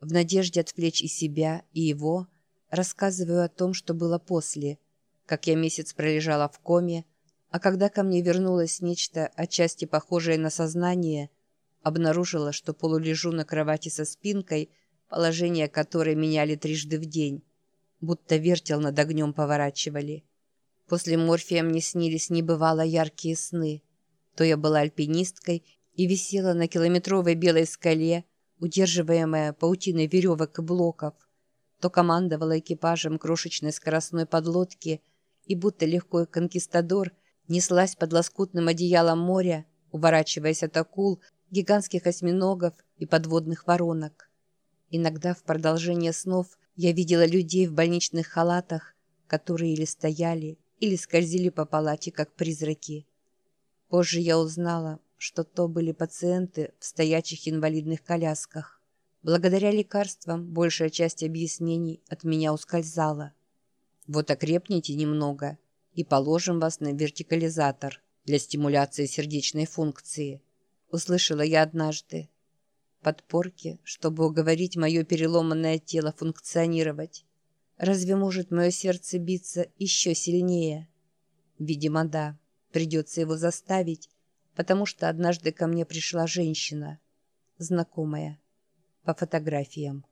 В надежде отвлечь и себя, и его, рассказываю о том, что было после, как я месяц пролежала в коме, а когда ко мне вернулось нечто, отчасти похожее на сознание, обнаружила, что полулежу на кровати со спинкой, положение которой меняли трижды в день, будто вертел над огнем поворачивали. После морфия мне снились небывало яркие сны. То я была альпинисткой и висела на километровой белой скале, удерживаемая паутиной веревок и блоков, то командовала экипажем крошечной скоростной подлодки и будто легкой конкистадор неслась под лоскутным одеялом моря, уворачиваясь от акул, гигантских осьминогов и подводных воронок. Иногда в продолжение снов я видела людей в больничных халатах, которые или стояли, или скользили по палате, как призраки. Позже я узнала, что то были пациенты в стоячих инвалидных колясках. Благодаря лекарствам большая часть объяснений от меня ускользала. Вот окрепните немного и положим вас на вертикализатор для стимуляции сердечной функции. Услышала я однажды. Подпорки, чтобы уговорить мое переломанное тело функционировать. Разве может мое сердце биться еще сильнее? Видимо, да. Придется его заставить, потому что однажды ко мне пришла женщина, знакомая, по фотографиям.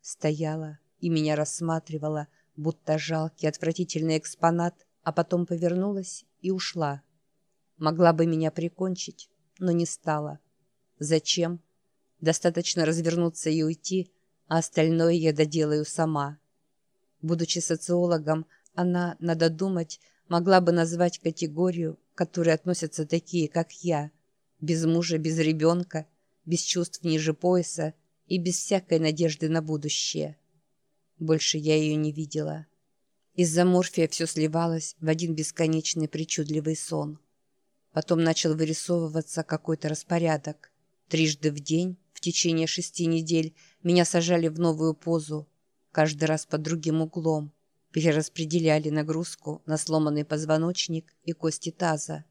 Стояла и меня рассматривала, будто жалкий, отвратительный экспонат, а потом повернулась и ушла. Могла бы меня прикончить, но не стала. Зачем? Достаточно развернуться и уйти, а остальное я доделаю сама. Будучи социологом, она, надо думать, могла бы назвать категорию, к которой относятся такие, как я, без мужа, без ребенка, без чувств ниже пояса и без всякой надежды на будущее. Больше я ее не видела. Из-за морфия все сливалось в один бесконечный причудливый сон. Потом начал вырисовываться какой-то распорядок. Трижды в день, в течение шести недель, меня сажали в новую позу, каждый раз под другим углом перераспределяли нагрузку на сломанный позвоночник и кости таза.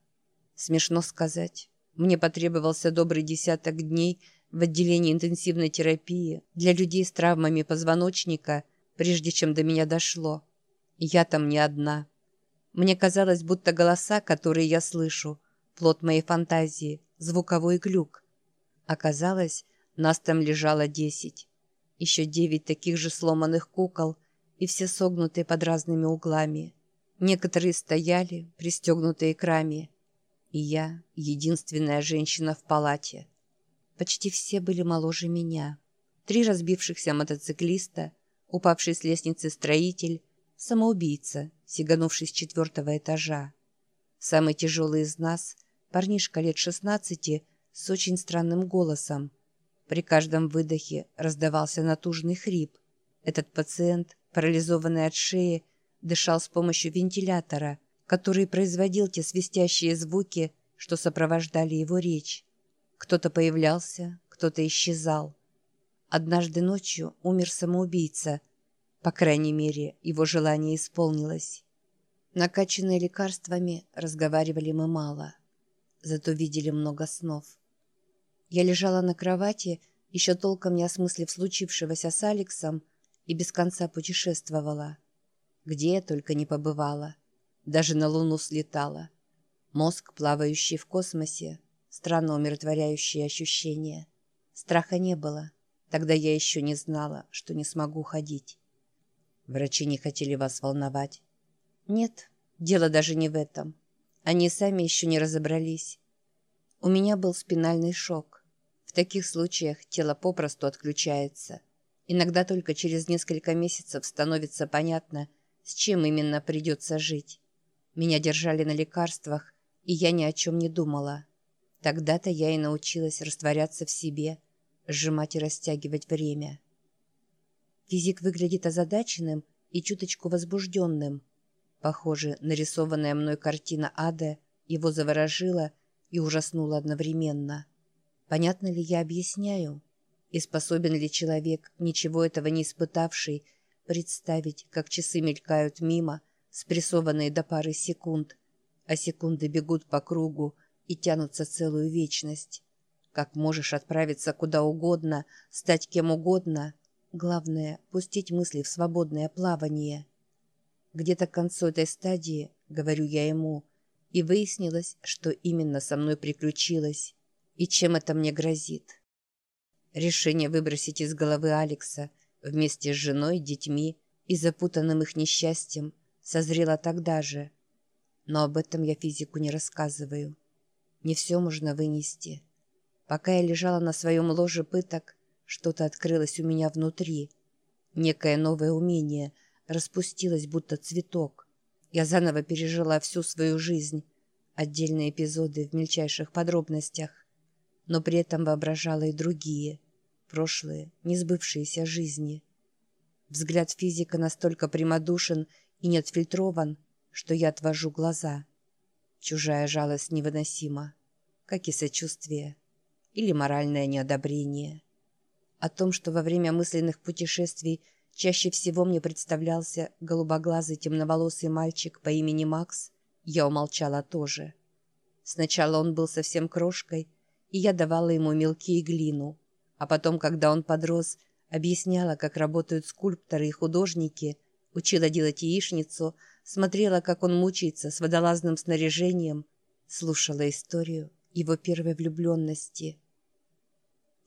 Смешно сказать, мне потребовался добрый десяток дней в отделении интенсивной терапии для людей с травмами позвоночника, прежде чем до меня дошло. Я там не одна. Мне казалось, будто голоса, которые я слышу, плод моей фантазии, звуковой глюк. Оказалось, нас там лежало десять. Еще девять таких же сломанных кукол — и все согнутые под разными углами. Некоторые стояли, пристегнутые к раме. И я — единственная женщина в палате. Почти все были моложе меня. Три разбившихся мотоциклиста, упавший с лестницы строитель, самоубийца, сиганувший с четвертого этажа. Самый тяжелый из нас — парнишка лет шестнадцати с очень странным голосом. При каждом выдохе раздавался натужный хрип. Этот пациент парализованный от шеи, дышал с помощью вентилятора, который производил те свистящие звуки, что сопровождали его речь. Кто-то появлялся, кто-то исчезал. Однажды ночью умер самоубийца. По крайней мере, его желание исполнилось. Накачанные лекарствами, разговаривали мы мало. Зато видели много снов. Я лежала на кровати, еще толком не осмыслив случившегося с Алексом, и без конца путешествовала. Где я только не побывала. Даже на Луну слетала. Мозг, плавающий в космосе, странно умиротворяющие ощущения. Страха не было. Тогда я еще не знала, что не смогу ходить. Врачи не хотели вас волновать. Нет, дело даже не в этом. Они сами еще не разобрались. У меня был спинальный шок. В таких случаях тело попросту отключается – Иногда только через несколько месяцев становится понятно, с чем именно придется жить. Меня держали на лекарствах, и я ни о чем не думала. Тогда-то я и научилась растворяться в себе, сжимать и растягивать время. Физик выглядит озадаченным и чуточку возбужденным. Похоже, нарисованная мной картина ада его заворожила и ужаснула одновременно. Понятно ли я объясняю? И способен ли человек, ничего этого не испытавший, представить, как часы мелькают мимо, спрессованные до пары секунд, а секунды бегут по кругу и тянутся целую вечность? Как можешь отправиться куда угодно, стать кем угодно, Главное — пустить мысли в свободное плавание. Где-то к концу этой стадии, говорю я ему, и выяснилось, что именно со мной приключилось и чем это мне грозит. Решение выбросить из головы Алекса вместе с женой, детьми и запутанным их несчастьем созрело тогда же. Но об этом я физику не рассказываю. Не все можно вынести. Пока я лежала на своем ложе пыток, что-то открылось у меня внутри. Некое новое умение распустилось, будто цветок. Я заново пережила всю свою жизнь, отдельные эпизоды в мельчайших подробностях, но при этом воображала и другие, прошлые, несбывшиеся жизни. Взгляд физика настолько прямодушен и не отфильтрован, что я отвожу глаза. Чужая жалость невыносима, как и сочувствие или моральное неодобрение. О том, что во время мысленных путешествий чаще всего мне представлялся голубоглазый темноволосый мальчик по имени Макс, я умолчала тоже. Сначала он был совсем крошкой, и я давала ему мелки и глину, а потом, когда он подрос, объясняла, как работают скульпторы и художники, учила делать яичницу, смотрела, как он мучается с водолазным снаряжением, слушала историю его первой влюбленности —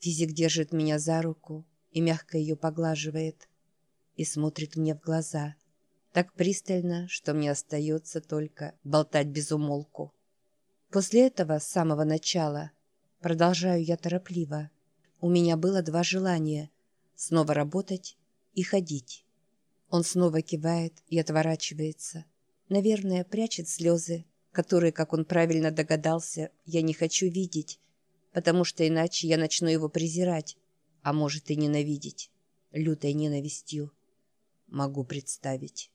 Физик держит меня за руку и мягко ее поглаживает. И смотрит мне в глаза. Так пристально, что мне остается только болтать без умолку. После этого, с самого начала, продолжаю я торопливо. У меня было два желания — снова работать и ходить. Он снова кивает и отворачивается. Наверное, прячет слезы, которые, как он правильно догадался, я не хочу видеть, потому что иначе я начну его презирать, а может и ненавидеть, лютой ненавистью. Могу представить.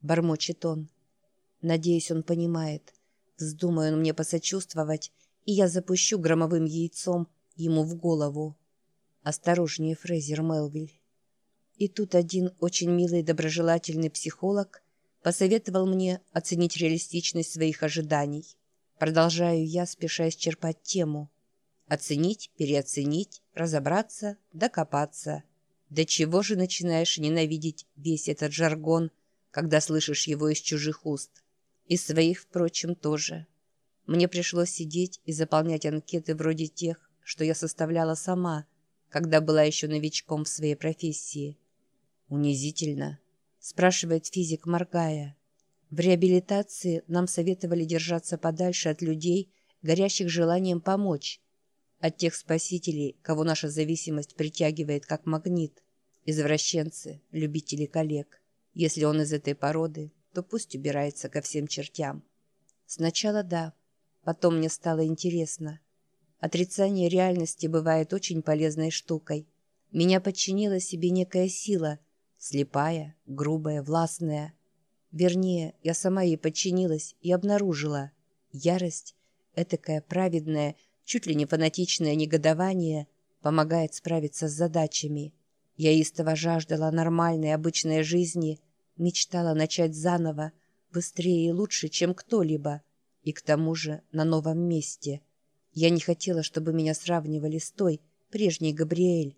Бормочет он. Надеюсь, он понимает. Вздумаю он мне посочувствовать, и я запущу громовым яйцом ему в голову. Осторожнее, Фрейзер Мелвиль. И тут один очень милый доброжелательный психолог посоветовал мне оценить реалистичность своих ожиданий. Продолжаю я, спеша исчерпать тему – Оценить, переоценить, разобраться, докопаться. До чего же начинаешь ненавидеть весь этот жаргон, когда слышишь его из чужих уст? Из своих, впрочем, тоже. Мне пришлось сидеть и заполнять анкеты вроде тех, что я составляла сама, когда была еще новичком в своей профессии. «Унизительно?» – спрашивает физик, моргая. В реабилитации нам советовали держаться подальше от людей, горящих желанием помочь, от тех спасителей, кого наша зависимость притягивает как магнит. Извращенцы, любители коллег. Если он из этой породы, то пусть убирается ко всем чертям. Сначала да, потом мне стало интересно. Отрицание реальности бывает очень полезной штукой. Меня подчинила себе некая сила, слепая, грубая, властная. Вернее, я сама ей подчинилась и обнаружила. Ярость, этакая праведная, чуть ли не фанатичное негодование помогает справиться с задачами. Я истово жаждала нормальной обычной жизни, мечтала начать заново, быстрее и лучше, чем кто-либо, и к тому же на новом месте. Я не хотела, чтобы меня сравнивали с той, прежней Габриэль.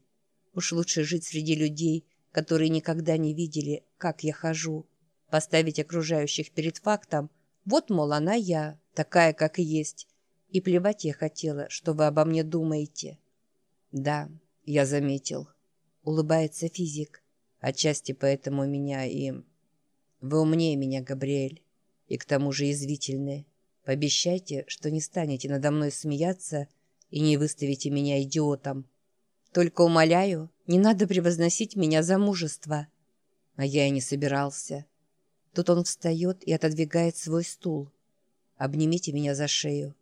Уж лучше жить среди людей, которые никогда не видели, как я хожу. Поставить окружающих перед фактом, вот, мол, она я, такая, как и есть, и плевать я хотела, что вы обо мне думаете. Да, я заметил. Улыбается физик. Отчасти поэтому меня и... Вы умнее меня, Габриэль. И к тому же язвительны. Пообещайте, что не станете надо мной смеяться и не выставите меня идиотом. Только умоляю, не надо превозносить меня за мужество. А я и не собирался. Тут он встает и отодвигает свой стул. Обнимите меня за шею.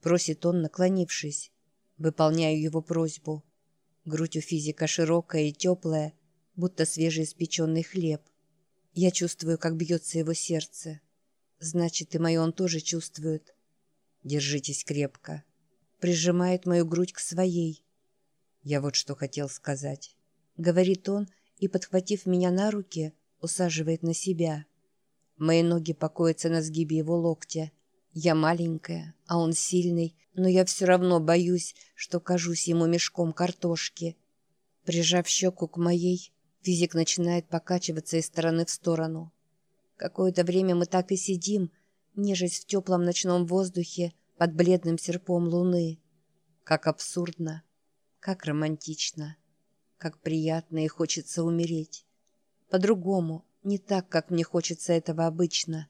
Просит он, наклонившись. Выполняю его просьбу. Грудь у физика широкая и теплая, будто свежеиспеченный хлеб. Я чувствую, как бьется его сердце. Значит, и мое он тоже чувствует. Держитесь крепко. Прижимает мою грудь к своей. Я вот что хотел сказать. Говорит он и, подхватив меня на руки, усаживает на себя. Мои ноги покоятся на сгибе его локтя. Я маленькая, а он сильный, но я все равно боюсь, что кажусь ему мешком картошки. Прижав щеку к моей, Физик начинает покачиваться из стороны в сторону. Какое-то время мы так и сидим, нежесть в теплом ночном воздухе под бледным серпом луны. Как абсурдно, как романтично, как приятно и хочется умереть. По-другому, не так, как мне хочется этого обычно.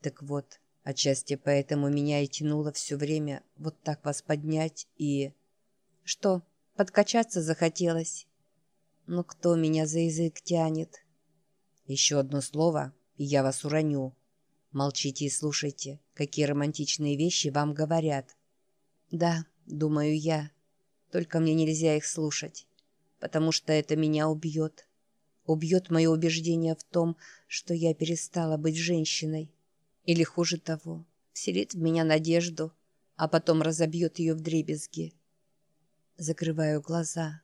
Так вот, отчасти поэтому меня и тянуло все время вот так вас поднять и... Что, подкачаться захотелось? Но кто меня за язык тянет? Еще одно слово, и я вас уроню. Молчите и слушайте, какие романтичные вещи вам говорят. Да, думаю я, только мне нельзя их слушать, потому что это меня убьет. Убьет мое убеждение в том, что я перестала быть женщиной. Или хуже того, вселит в меня надежду, а потом разобьет ее в дребезги. Закрываю глаза.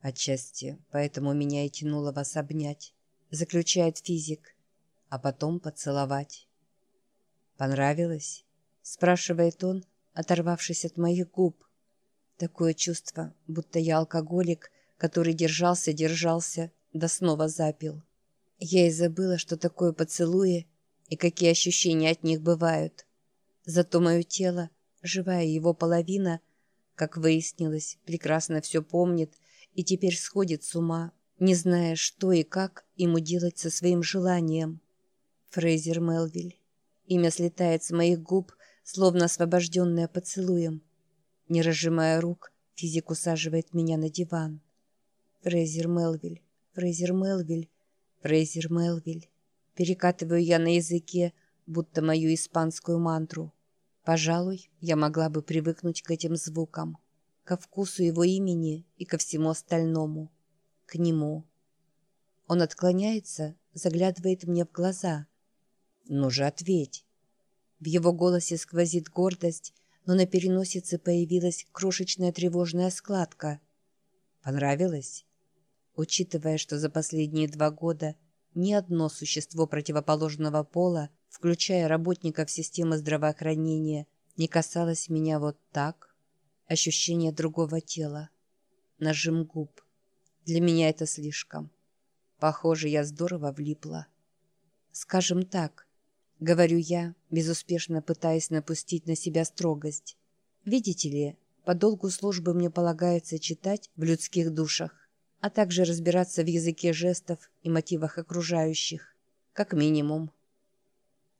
Отчасти поэтому меня и тянуло вас обнять, заключает физик а потом поцеловать. «Понравилось?» — спрашивает он, оторвавшись от моих губ. Такое чувство, будто я алкоголик, который держался-держался, да снова запил. Я и забыла, что такое поцелуи и какие ощущения от них бывают. Зато мое тело, живая его половина, как выяснилось, прекрасно все помнит и теперь сходит с ума, не зная, что и как ему делать со своим желанием. Фрейзер Мелвиль. Имя слетает с моих губ, словно освобожденное поцелуем. Не разжимая рук, физик усаживает меня на диван. Фрейзер Мелвиль, Фрейзер Мелвиль, Фрейзер Мелвиль. Перекатываю я на языке, будто мою испанскую мантру. Пожалуй, я могла бы привыкнуть к этим звукам, ко вкусу его имени и ко всему остальному. К нему. Он отклоняется, заглядывает мне в глаза — «Ну же, ответь!» В его голосе сквозит гордость, но на переносице появилась крошечная тревожная складка. «Понравилось?» Учитывая, что за последние два года ни одно существо противоположного пола, включая работников системы здравоохранения, не касалось меня вот так, ощущение другого тела, нажим губ. Для меня это слишком. Похоже, я здорово влипла. Скажем так, — говорю я, безуспешно пытаясь напустить на себя строгость. «Видите ли, по долгу службы мне полагается читать в людских душах, а также разбираться в языке жестов и мотивах окружающих, как минимум».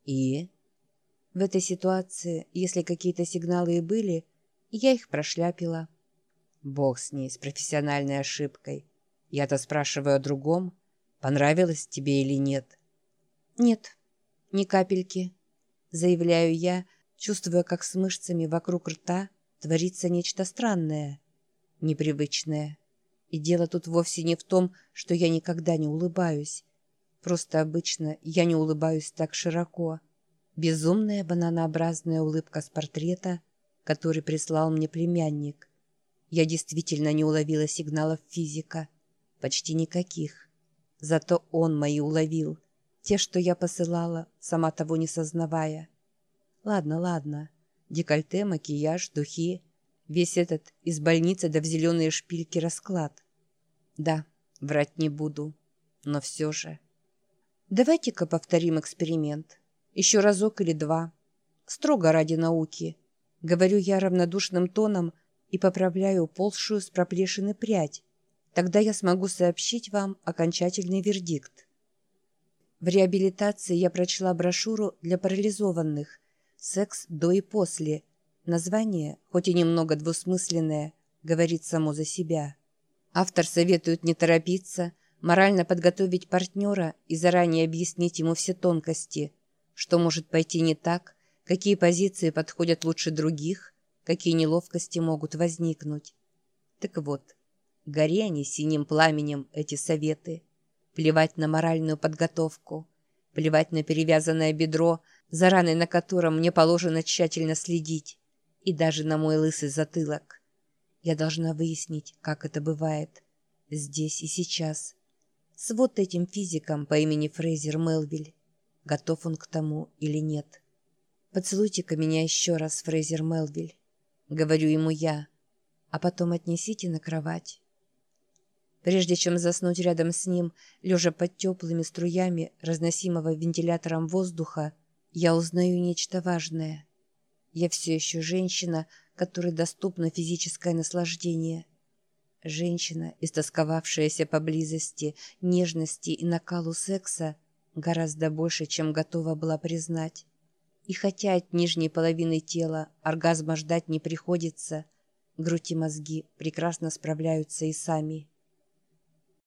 «И?» В этой ситуации, если какие-то сигналы и были, я их прошляпила. Бог с ней, с профессиональной ошибкой. Я-то спрашиваю о другом, понравилось тебе или нет. «Нет», «Ни капельки», — заявляю я, чувствуя, как с мышцами вокруг рта творится нечто странное, непривычное. И дело тут вовсе не в том, что я никогда не улыбаюсь. Просто обычно я не улыбаюсь так широко. Безумная бананообразная улыбка с портрета, который прислал мне племянник. Я действительно не уловила сигналов физика. Почти никаких. Зато он мои уловил — те, что я посылала, сама того не сознавая. Ладно, ладно. Декольте, макияж, духи. Весь этот из больницы да в зеленые шпильки расклад. Да, врать не буду. Но все же... Давайте-ка повторим эксперимент. Еще разок или два. Строго ради науки. Говорю я равнодушным тоном и поправляю ползшую с проплешины прядь. Тогда я смогу сообщить вам окончательный вердикт. В реабилитации я прочла брошюру для парализованных «Секс до и после». Название, хоть и немного двусмысленное, говорит само за себя. Автор советует не торопиться, морально подготовить партнера и заранее объяснить ему все тонкости, что может пойти не так, какие позиции подходят лучше других, какие неловкости могут возникнуть. Так вот, гори они синим пламенем, эти советы – Плевать на моральную подготовку. Плевать на перевязанное бедро, за раной на котором мне положено тщательно следить. И даже на мой лысый затылок. Я должна выяснить, как это бывает. Здесь и сейчас. С вот этим физиком по имени Фрейзер Мелвиль. Готов он к тому или нет. «Поцелуйте-ка меня еще раз, Фрейзер Мелвиль», — говорю ему я, «а потом отнесите на кровать». Прежде чем заснуть рядом с ним, лежа под теплыми струями разносимого вентилятором воздуха, я узнаю нечто важное. Я все еще женщина, которой доступно физическое наслаждение. Женщина, истосковавшаяся по близости, нежности и накалу секса, гораздо больше, чем готова была признать. И хотя от нижней половины тела оргазма ждать не приходится, грудь и мозги прекрасно справляются и сами.